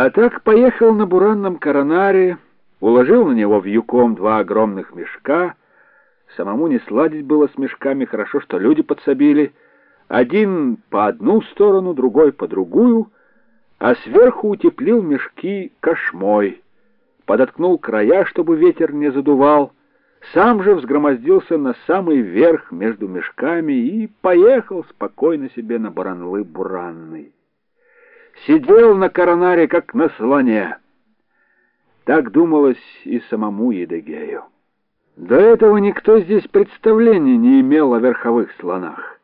А так поехал на буранном коронаре, уложил на него вьюком два огромных мешка. Самому не сладить было с мешками, хорошо, что люди подсобили. Один по одну сторону, другой по другую, а сверху утеплил мешки кошмой, подоткнул края, чтобы ветер не задувал, сам же взгромоздился на самый верх между мешками и поехал спокойно себе на баранлы буранный сидел на коронаре, как на слоне. Так думалось и самому Едыгею. До этого никто здесь представления не имел о верховых слонах.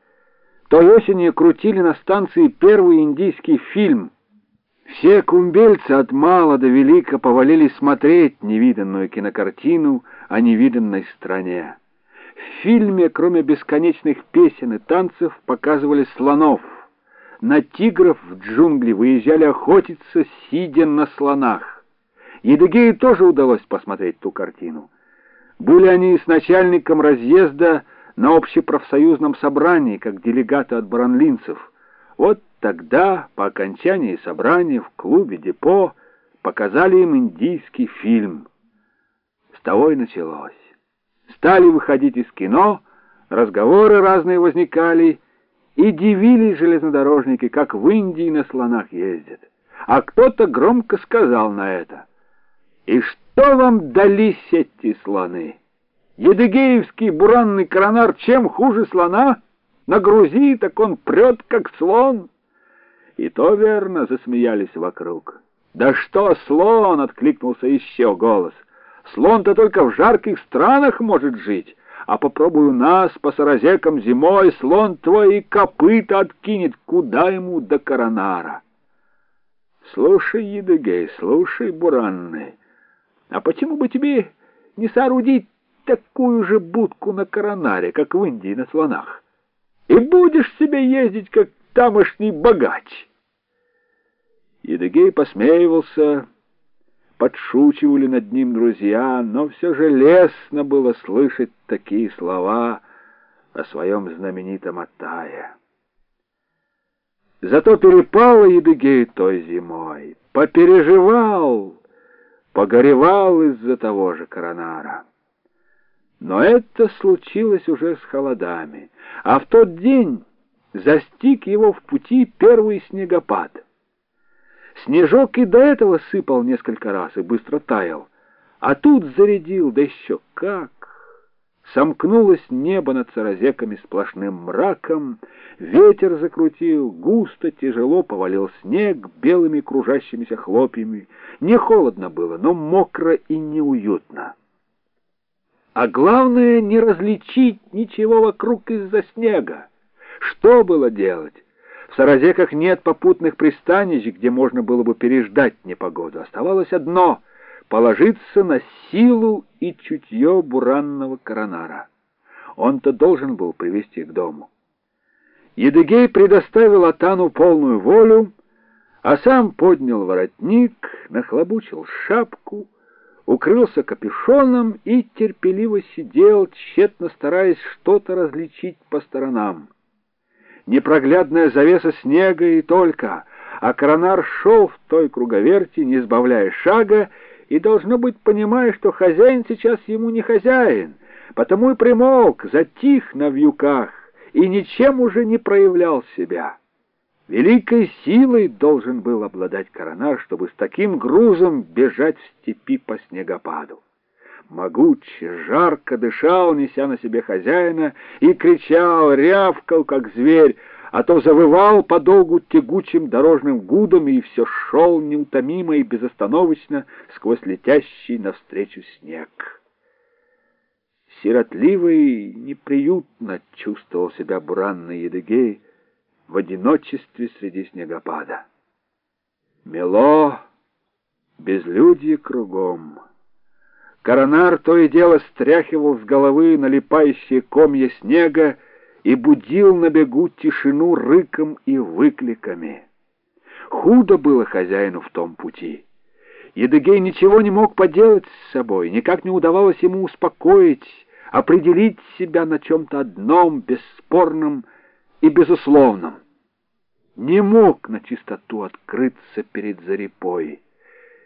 Той осенью крутили на станции первый индийский фильм. Все кумбельцы от мала до велика повалились смотреть невиданную кинокартину о невиданной стране. В фильме, кроме бесконечных песен и танцев, показывали слонов — на тигров в джунгли выезжали охотиться, сидя на слонах. Едыгею тоже удалось посмотреть ту картину. Были они с начальником разъезда на общепрофсоюзном собрании, как делегаты от баранлинцев. Вот тогда, по окончании собрания в клубе «Депо», показали им индийский фильм. С того и началось. Стали выходить из кино, разговоры разные возникали, и дивились железнодорожники, как в Индии на слонах ездят. А кто-то громко сказал на это. «И что вам дались эти слоны? Едыгеевский буранный коронар чем хуже слона? Нагрузи, так он прет, как слон». И то верно, засмеялись вокруг. «Да что слон!» — откликнулся еще голос. «Слон-то только в жарких странах может жить» а попробуй у нас по саразекам зимой, слон твой и копыта откинет, куда ему до коронара. Слушай, Едыгей, слушай, Буранный, а почему бы тебе не соорудить такую же будку на коронаре, как в Индии на слонах? И будешь себе ездить, как тамошний богач. Едыгей посмеивался, подшучивали над ним друзья, но все же лестно было слышать такие слова о своем знаменитом Атае. Зато перепало Едыгей той зимой, попереживал, погоревал из-за того же коронара. Но это случилось уже с холодами, а в тот день застиг его в пути первый снегопад. Снежок и до этого сыпал несколько раз и быстро таял, а тут зарядил, да еще как! Сомкнулось небо над саразеками сплошным мраком, ветер закрутил, густо, тяжело повалил снег белыми кружащимися хлопьями. Не холодно было, но мокро и неуютно. А главное — не различить ничего вокруг из-за снега. Что было делать? В Саразеках нет попутных пристанищ, где можно было бы переждать непогоду. Оставалось одно — положиться на силу и чутье буранного коронара. Он-то должен был привести к дому. Едыгей предоставил Атану полную волю, а сам поднял воротник, нахлобучил шапку, укрылся капюшоном и терпеливо сидел, тщетно стараясь что-то различить по сторонам непроглядная завеса снега и только, а коронар шел в той круговерти, не сбавляя шага, и, должно быть, понимая, что хозяин сейчас ему не хозяин, потому и примолк, затих на вьюках и ничем уже не проявлял себя. Великой силой должен был обладать коронар, чтобы с таким грузом бежать в степи по снегопаду могуче, жарко дышал, неся на себе хозяина, и кричал, рявкал, как зверь, а то завывал подолгу тягучим дорожным гудом и все шел неутомимо и безостановочно сквозь летящий навстречу снег. Сиротливый, неприютно чувствовал себя буранный Едыгей в одиночестве среди снегопада. Мело, безлюдье кругом — Коронар то и дело стряхивал с головы налипающие комья снега и будил на бегу тишину рыком и выкликами. Худо было хозяину в том пути. Едыгей ничего не мог поделать с собой, никак не удавалось ему успокоить, определить себя на чем-то одном, бесспорном и безусловном. не мог на чистоту открыться перед Зарипой.